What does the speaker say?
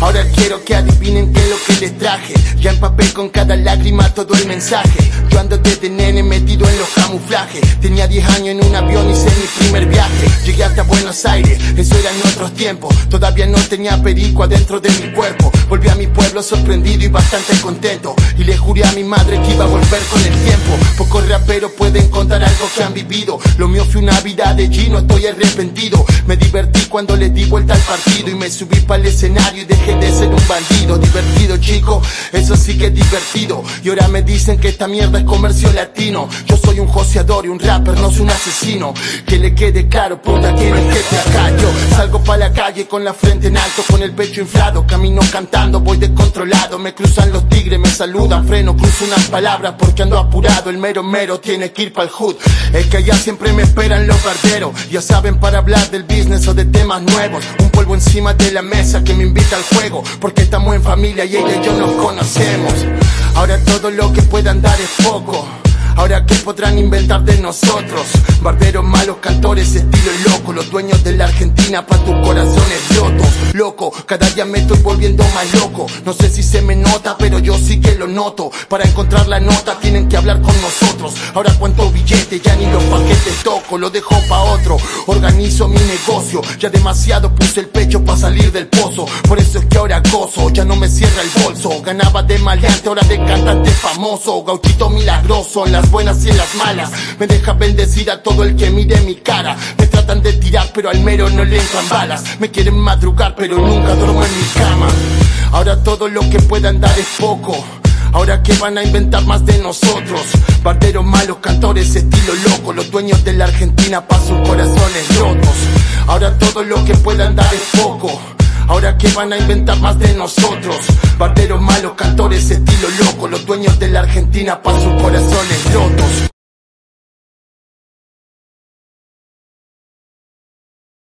Ahora quiero que adivinen qué es lo que les traje. Ya en papel con cada lágrima todo el mensaje. Yo ando desde nene metido en los camuflajes. Tenía 10 años en un avión y hice mi primer viaje. Llegué hasta Buenos Aires, eso era en otros tiempos. Todavía no tenía perico adentro de mi cuerpo. Volví a mi pueblo sorprendido y bastante contento. Y le juré a mi madre que iba a volver con el raperos pueden contar algo que han vivido. Lo mío fue una vida de Gino, estoy arrepentido. Me divertí cuando le di vuelta al partido y me subí para el escenario y dejé de ser un bandido. Divertido, chico, eso sí que es divertido. Y ahora me dicen que esta mierda es comercio latino. Yo soy un joseador y un rapper, no soy un asesino. Que le quede claro, puta, es que te acá. Yo salgo pa' la calle con la frente en alto, con el pecho inflado. Camino cantando, voy descontrolado. Me cruzan los tigres, me saludan, freno, cruzo unas palabras porque ando apurado. El mero mero tiene que ir pa'l hood. Es que allá siempre me esperan los barderos. Ya saben para hablar del business o de temas nuevos. Un polvo encima de la mesa que me invita al juego. Porque estamos en familia y ella y yo nos conocemos. Ahora todo lo que puedan dar es poco. Ahora qué podrán inventar de nosotros Barberos malos, cantores, estilo loco. Los dueños de la Argentina pa' tus corazones rotos Loco, cada día me estoy volviendo más loco. No sé si se me nota, pero yo sí que lo noto. Para encontrar la nota tienen que hablar con nosotros. Ahora cuánto billete, ya ni los paquetes toco Lo dejo pa' otro, organizo mi negocio Ya demasiado puse el pecho pa' salir del pozo. Por eso es que ahora gozo, ya no me cierra el bolso. Ganaba de maleante, ahora de cantante famoso. Gauchito milagroso las buenas y en las malas. Me deja bendecir a todo el que mire mi cara. Me tratan de tirar, pero al mero no le entran balas. Me quieren madrugar, pero nunca duermo en mi cama. Ahora todo lo que puedan dar es poco. Ahora que van a inventar más de nosotros Barderos malos, cantores, estilo loco Los dueños de la Argentina pa' sus corazones rotos Ahora todo lo que puedan dar es poco Ahora que van a inventar más de nosotros Barderos malos, cantores, estilo loco Los dueños de la Argentina pa' sus corazones rotos